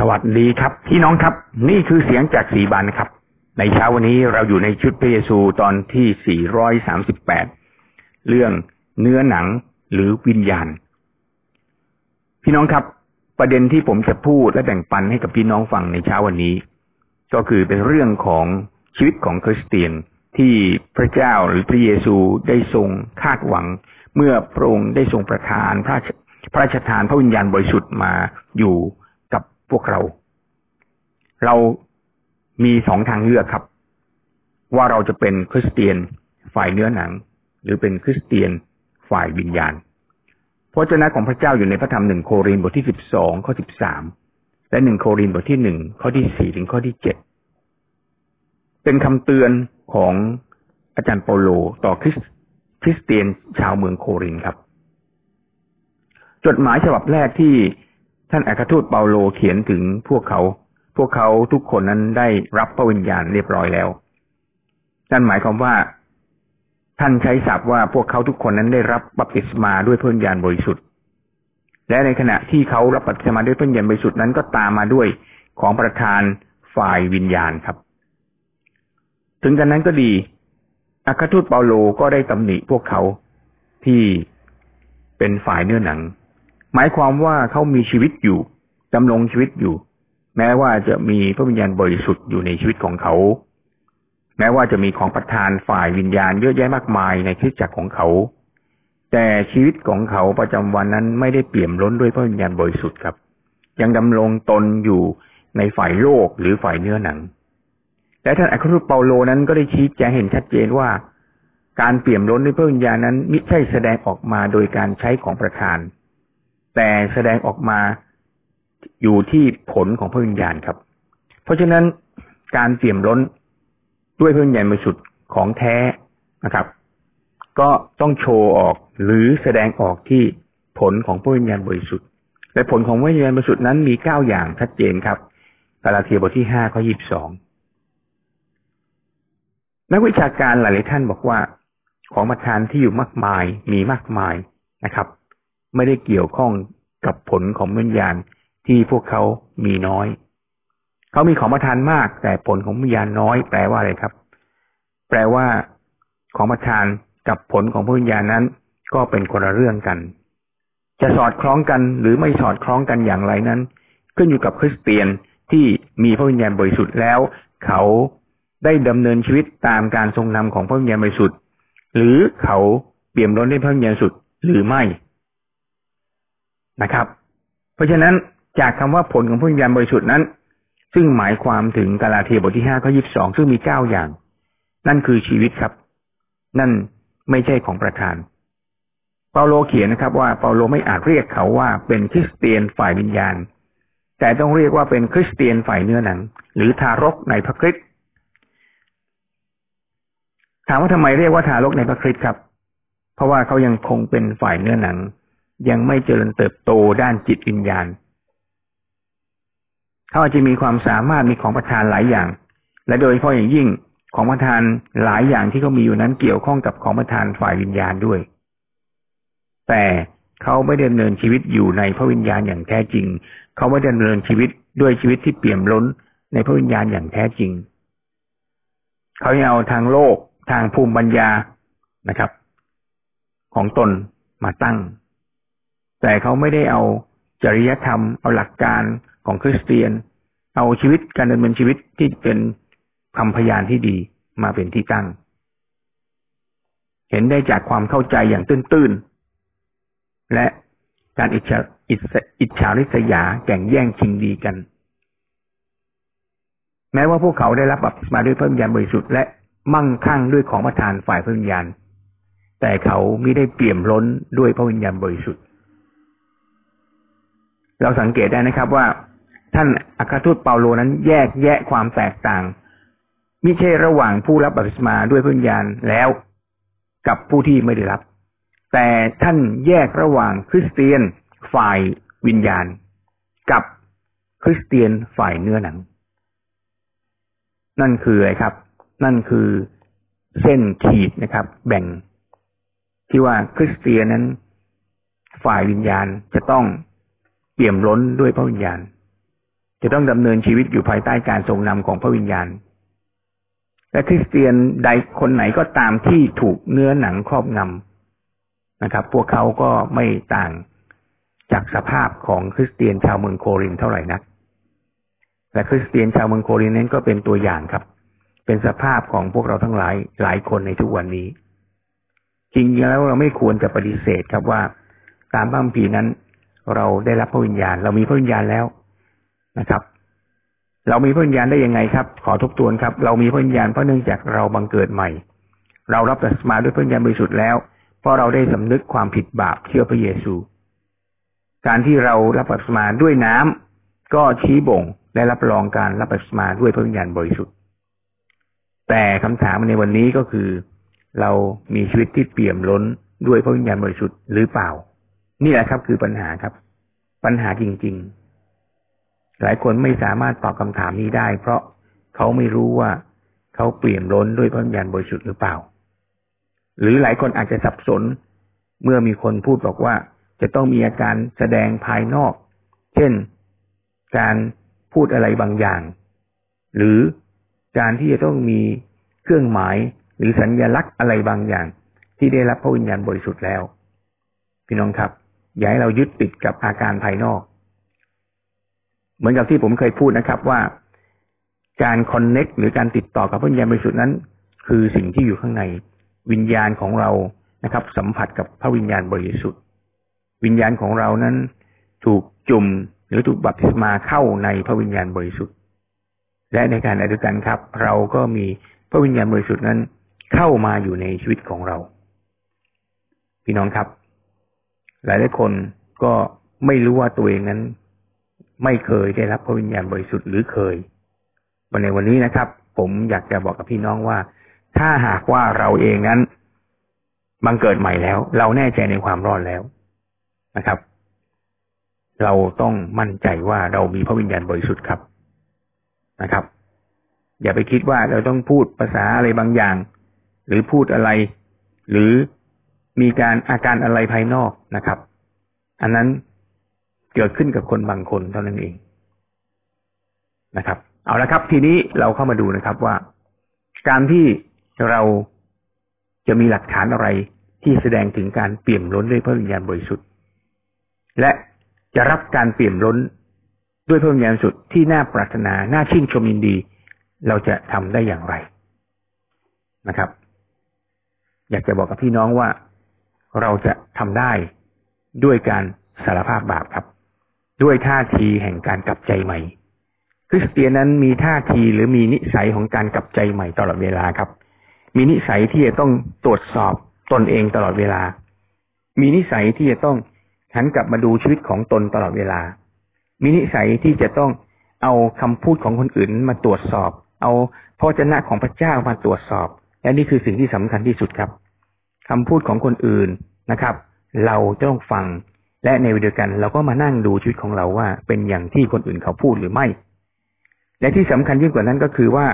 สวัสดีครับ พี่น้องครับ นี่คือเสียงจากสีบานครับ ในเช้าวันนี้เราอยู่ในชุดพระเยซูตอนที่ 438 เรื่องเนื้อหนังหรือวิญญาณ พี่น้องครับ ประเด็นที่ผมจะพูดและแบ่งปันให้กับพี่น้องฟังในเช้าวันนี้ ก็คือเป็นเรื่องของชีวิตของคริสเตียนที่พระเจ้าหรือพระเยซูได้ทรงคาดหวัง เมื่อพระองค์ได้ทรงประทานพระพระราชทานพระวิญญาณบริสุทธิ์มาอยู่ พวกเรา เรามีสองทางเลือกครับ ว่าเราจะเป็นคริสเตียนฝ่ายเนื้อหนัง หรือเป็นคริสเตียนฝ่ายวิญญาณพระเจ้าของพระเจ้าอยู่ในพระธรรมหนึ่งโครินบทที่สิบสองข้อสิบสามและหนึ่งโครินบทที่หนึ่งข้อที่สี่ถึงข้อที่เจ็ดเป็นคำเตือนของอาจารย์เปโลต่อคริสคริสเตียนชาวเมืองโครินครับ จดหมายฉบับแรกที่ ท่านอัครทูตเปาโลเขียนถึงพวกเขา พวกเขาทุกคนนั้นได้รับพระวิญญาณเรียบร้อยแล้ว นั่นหมายความว่า ท่านใช้ศัพท์ว่าพวกเขาทุกคนนั้นได้รับบัพติศมาด้วยพระวิญญาณบริสุทธิ์ และในขณะที่เขารับบัพติศมาด้วยพระวิญญาณบริสุทธิ์นั้นก็ตามมาด้วยของประธานฝ่ายวิญญาณครับ ถึงกันนั้นก็ดี อัครทูตเปาโลก็ได้ตำหนิพวกเขาที่เป็นฝ่ายเนื้อหนัง หมายความว่าเขามีชีวิตอยู่ดำรงชีวิตอยู่ แม้ว่าจะมีพระวิญญาณบริสุทธิ์อยู่ในชีวิตของเขา แม้ว่าจะมีของประทานฝ่ายวิญญาณเยอะแยะมากมายในคริสตจักรของเขา แต่ชีวิตของเขาประจำวันนั้นไม่ได้เปี่ยมล้นด้วยพระวิญญาณบริสุทธิ์ครับ ยังดำรงตนอยู่ในฝ่ายโลกหรือฝ่ายเนื้อหนังและท่านอัครรูปเปาโลนั้นก็ได้ชี้แจงเห็นชัดเจนว่าการเปี่ยมล้นด้วยพระวิญญาณนั้นไม่ใช่แสดงออกมาโดยการใช้ของประทาน แต่แสดงออกมาอยู่ที่ผลของพระวิญญาณครับ เพราะฉะนั้นการเปี่ยมล้นด้วยพระวิญญาณบริสุทธิ์ของแท้นะครับ ก็ต้องโชว์ออกหรือแสดงออกที่ผลของพระวิญญาณบริสุทธิ์และผลของพระวิญญาณบริสุทธิ์นั้นมีเก้าอย่างชัดเจนครับกาลาเทียบทที่ห้าข้อยี่สิบสองนักวิชาการหลายๆท่านบอกว่าของประทานที่อยู่มากมายมีมากมายนะครับ ไม่ได้เกี่ยวข้องกับผลของวิญญาณที่พวกเขามีน้อย เขามีของประทานมาก แต่ผลของวิญญาณน้อย แปลว่าอะไรครับ แปลว่า ของประทานกับผลของพระวิญญาณนั้น ก็เป็นคนละเรื่องกัน จะสอดคล้องกันหรือไม่สอดคล้องกันอย่างไรนั้น ขึ้นอยู่กับคริสเตียนที่มีพระวิญญาณบริสุทธิ์แล้ว เขาได้ดำเนินชีวิตตามการทรงนำของพระวิญญาณบริสุทธิ์หรือเขาเปี่ยมล้นด้วยพระวิญญาณสุดหรือไม่ นะครับ เพราะฉะนั้นจากคำว่าผลของพระวิญญาณบริสุทธิ์นั้น ซึ่งหมายความถึงกาลาเทียบทที่ห้าข้อยี่สิบสองซึ่งมีเก้าอย่าง นั่นคือชีวิตครับ นั่นไม่ใช่ของประธาน เปาโลเขียนนะครับ ว่าเปาโลไม่อาจเรียกเขาว่าเป็นคริสเตียนฝ่ายวิญญาณ แต่ต้องเรียกว่าเป็นคริสเตียนฝ่ายเนื้อหนัง หรือทารกในพระคริสต์ถามว่าทำไมเรียกว่าทารกในพระคริสต์ครับ เพราะว่าเขายังคงเป็นฝ่ายเนื้อหนัง ยังไม่เจริญเติบโตด้านจิตวิญญาณ เขาอาจจะมีความสามารถมีของประทานหลายอย่าง และโดยเฉพาะอย่างยิ่งของประทานหลายอย่างที่เขามีอยู่นั้นเกี่ยวข้องกับของประทานฝ่ายวิญญาณด้วย แต่เขาไม่ดำเนินชีวิตอยู่ในพระวิญญาณอย่างแท้จริง เขาไม่ดำเนินชีวิตด้วยชีวิตที่เปี่ยมล้นในพระวิญญาณอย่างแท้จริง เขาเอาทางโลกทางภูมิปัญญานะครับ ของตนมาตั้ง แต่เขาไม่ได้เอาจริยธรรม เอาหลักการของคริสเตียน เอาชีวิตการดำเนินชีวิตที่เป็นคำพยานที่ดีมาเป็นที่ตั้ง เห็นได้จากความเข้าใจอย่างตื้นๆ และการอิจฉาอิจฉาริษยาแข่งแย่งชิงดีกัน แม้ว่าพวกเขาได้รับบัพติศมาด้วยพระวิญญาณบริสุทธิ์และมั่งคั่งด้วยของประทานฝ่ายพระวิญญาณ แต่เขาไม่ได้เปี่ยมล้นด้วยพระวิญญาณบริสุทธิ์ เราสังเกตได้นะครับว่า ท่านอัครทูตเปาโลนั้นแยกแยะความแตกต่างมิใช่ระหว่างผู้รับบัพติศมาด้วยพระวิญญาณแล้วกับผู้ที่ไม่ได้รับ แต่ท่านแยกระหว่างคริสเตียนฝ่ายวิญญาณ กับคริสเตียนฝ่ายเนื้อหนัง นั่นคืออะไรครับ นั่นคือเส้นขีดนะครับ แบ่งที่ว่าคริสเตียนนั้น ฝ่ายวิญญาณจะต้อง เปี่ยมล้นด้วยพระวิญญาณ จะต้องดำเนินชีวิตอยู่ภายใต้การทรงนำของพระวิญญาณ และคริสเตียนใดคนไหนก็ตามที่ถูกเนื้อหนังครอบงำนะครับ พวกเขาก็ไม่ต่างจากสภาพของคริสเตียนชาวเมืองโครินเท่าไหร่นักและคริสเตียนชาวเมืองโครินนั้นก็เป็นตัวอย่างครับ เป็นสภาพของพวกเราทั้งหลายหลายคนในทุกวันนี้ จริงๆแล้วเราไม่ควรจะปฏิเสธครับว่า ตามบัมพีนั้น เราได้รับพระวิญญาณ เรามีพระวิญญาณแล้วนะครับ เรามีพระวิญญาณได้ยังไงครับ ขอทบทวนครับ เรามีพระวิญญาณเพราะเนื่องจากเราบังเกิดใหม่ เรารับตัสมาด้วยพระวิญญาณบริสุทธิ์แล้ว เพราะเราได้สำนึกความผิดบาปเชื่อพระเยซู การที่เรารับตัสมาด้วยน้ำก็ชี้บ่งและรับรองการรับตัสมาด้วยพระวิญญาณบริสุทธิ์ แต่คำถามในวันนี้ก็คือ เรามีชีวิตที่เปี่ยมล้นด้วยพระวิญญาณบริสุทธิ์หรือเปล่า นี่แหละครับคือปัญหาครับ ปัญหาจริง ๆ หลายคนไม่สามารถตอบคำถามนี้ได้ เพราะเขาไม่รู้ว่าเขาเปลี่ยนล้นด้วยพระวิญญาณบริสุทธิ์หรือเปล่า หรือหลายคนอาจจะสับสน เมื่อมีคนพูดบอกว่า จะต้องมีอาการแสดงภายนอก เช่น การพูดอะไรบางอย่าง หรือการที่จะต้องมีเครื่องหมายหรือสัญญลักษณ์อะไรบางอย่าง ที่ได้รับพระวิญญาณบริสุทธิ์แล้ว พี่น้องครับ อย่าให้เรายึดติดกับอาการภายนอก เหมือนกับที่ผมเคยพูดนะครับว่าการคอนเน็กหรือการติดต่อกับพระวิญญาณบริสุทธิ์นั้น คือสิ่งที่อยู่ข้างในวิญญาณของเรานะครับ สัมผัสกับพระวิญญาณบริสุทธิ์ วิญญาณของเรานั้น ถูกจุ่มหรือถูกบัพติศมาเข้าในพระวิญญาณบริสุทธิ์ และในการอธิการครับ เราก็มีพระวิญญาณบริสุทธิ์นั้น เข้ามาอยู่ในชีวิตของเรา พี่น้องครับ หลายหลายคนก็ไม่รู้ว่าตัวเองนั้น ไม่เคยได้รับพระวิญญาณบริสุทธิ์หรือเคยวันในวันนี้นะครับ ผมอยากจะบอกกับพี่น้องว่า ถ้าหากว่าเราเองนั้นบังเกิดใหม่แล้ว เราแน่ใจในความรอดแล้วนะครับ เราต้องมั่นใจว่าเรามีพระวิญญาณบริสุทธิ์ครับนะครับ อย่าไปคิดว่าเราต้องพูดภาษาอะไรบางอย่าง หรือพูดอะไร หรือ มีการอาการอะไรภายนอกนะครับ อันนั้นเกิดขึ้นกับคนบางคนเท่านั้นเองนะครับ เอาละครับ ทีนี้เราเข้ามาดูนะครับว่า การที่เราจะมีหลักฐานอะไรที่แสดงถึงการเปี่ยมล้นด้วยพระวิญญาณบริสุทธิ์ และจะรับการเปี่ยมล้นด้วยพระวิญญาณสุดที่น่าปรารถนา น่าชื่นชมยินดี เราจะทำได้อย่างไรนะครับ อยากจะบอกกับพี่น้องว่า เราจะทำได้ด้วยการสารภาพบาปครับ ด้วยท่าทีแห่งการกลับใจใหม่ คริสเตียนนั้นมีท่าทีหรือมีนิสัยของการกลับใจใหม่ตลอดเวลาครับ มีนิสัยที่จะต้องตรวจสอบตนเองตลอดเวลา มีนิสัยที่จะต้องหันกลับมาดูชีวิตของตนตลอดเวลา มีนิสัยที่จะต้องเอาคำพูดของคนอื่นมาตรวจสอบ เอาพระเจ้าของพระเจ้ามาตรวจสอบ และนี่คือสิ่งที่สำคัญที่สุดครับ คำพูดของคนอื่นนะครับ เราต้องฟังและในวิดีโอกัน เราก็มานั่งดูชีวิตของเราว่า เป็นอย่างที่คนอื่นเขาพูดหรือไม่ และที่สำคัญยิ่งกว่านั้นก็คือว่า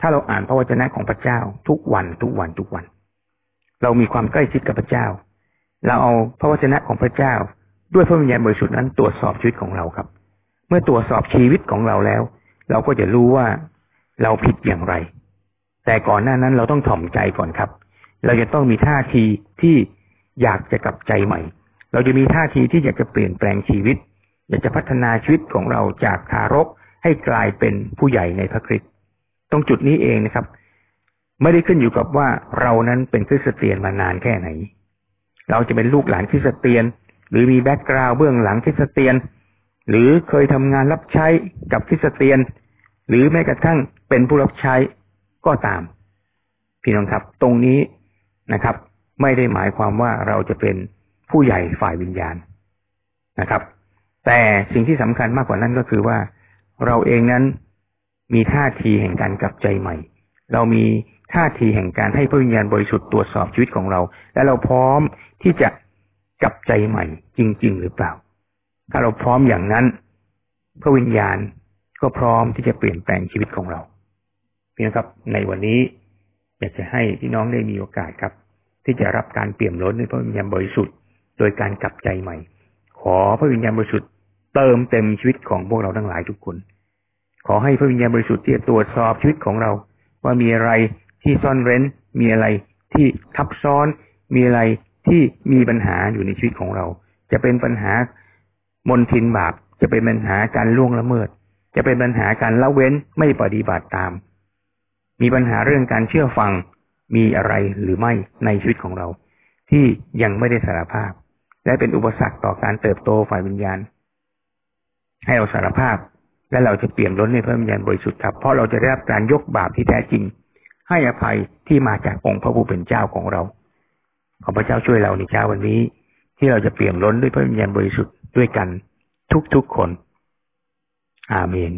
ถ้าเราอ่านพระวจนะของพระเจ้า ทุกวันทุกวันทุกวัน เรามีความใกล้ชิดกับพระเจ้า เราเอาพระวจนะของพระเจ้า ด้วยพระวิญญาณบริสุทธิ์นั้นตรวจสอบชีวิตของเราครับ เมื่อตรวจสอบชีวิตของเราแล้ว เราก็จะรู้ว่าเราผิดอย่างไร แต่ก่อนหน้านั้นเราต้องถ่อมใจก่อนครับ เราจะต้องมีท่าทีที่อยากจะกลับใจใหม่ เราจะมีท่าทีที่อยากจะเปลี่ยนแปลงชีวิต อยากจะพัฒนาชีวิตของเราจากทารกให้กลายเป็นผู้ใหญ่ในพระคริสต์ตรงจุดนี้เองนะครับ ไม่ได้ขึ้นอยู่กับว่าเรานั้นเป็นคริสเตียนมานานแค่ไหน เราจะเป็นลูกหลานคริสเตียน หรือมี background เบื้องหลังคริสเตียน หรือเคยทำงานรับใช้กับคริสเตียน หรือแม้กระทั่งเป็นผู้รับใช้ก็ตาม พี่น้องครับ ตรงนี้ นะครับ ไม่ได้หมายความว่าเราจะเป็นผู้ใหญ่ฝ่ายวิญญาณนะครับ แต่สิ่งที่สำคัญมากกว่านั้นก็คือว่าเราเองนั้นมีท่าทีแห่งการกลับใจใหม่ เรามีท่าทีแห่งการให้พระวิญญาณบริสุทธิ์ตรวจสอบชีวิตของเรา และเราพร้อมที่จะกลับใจใหม่จริง ๆ หรือเปล่า ถ้าเราพร้อมอย่างนั้น พระวิญญาณก็พร้อมที่จะเปลี่ยนแปลงชีวิตของเราพี่นะครับในวันนี้อยากจะให้พี่น้องได้มีโอกาสครับ ที่จะรับการเปี่ยมล้นในพระวิญญาณบริสุทธิ์ โดยการกลับใจใหม่ ขอพระวิญญาณบริสุทธิ์เติมเต็มชีวิตของพวกเราทั้งหลายทุกคน ขอให้พระวิญญาณบริสุทธิ์ที่ตรวจสอบชีวิตของเรา ว่ามีอะไรที่ซ่อนเร้น มีอะไรที่ทับซ้อน มีอะไรที่มีปัญหาอยู่ในชีวิตของเรา จะเป็นปัญหามนทินบาป จะเป็นปัญหาการล่วงละเมิด จะเป็นปัญหาการละเว้นไม่ปฏิบัติตาม มีปัญหาเรื่องการเชื่อฟัง มีอะไรหรือไม่ในชีวิตของเรา ที่ยังไม่ได้สารภาพ และเป็นอุปสรรคต่อการเติบโตฝ่ายวิญญาณ ให้เราสารภาพ และเราจะเปลี่ยนล้นในพระวิญญาณบริสุทธิ์ครับ เพราะเราจะได้รับการยกบาปที่แท้จริง ให้อภัยที่มาจากองค์พระผู้เป็นเจ้าของเรา ขอพระเจ้าช่วยเราในเช้าวันนี้ ที่เราจะเปลี่ยนล้นด้วยพระวิญญาณบริสุทธิ์ด้วยกัน ทุกๆคน อาเมน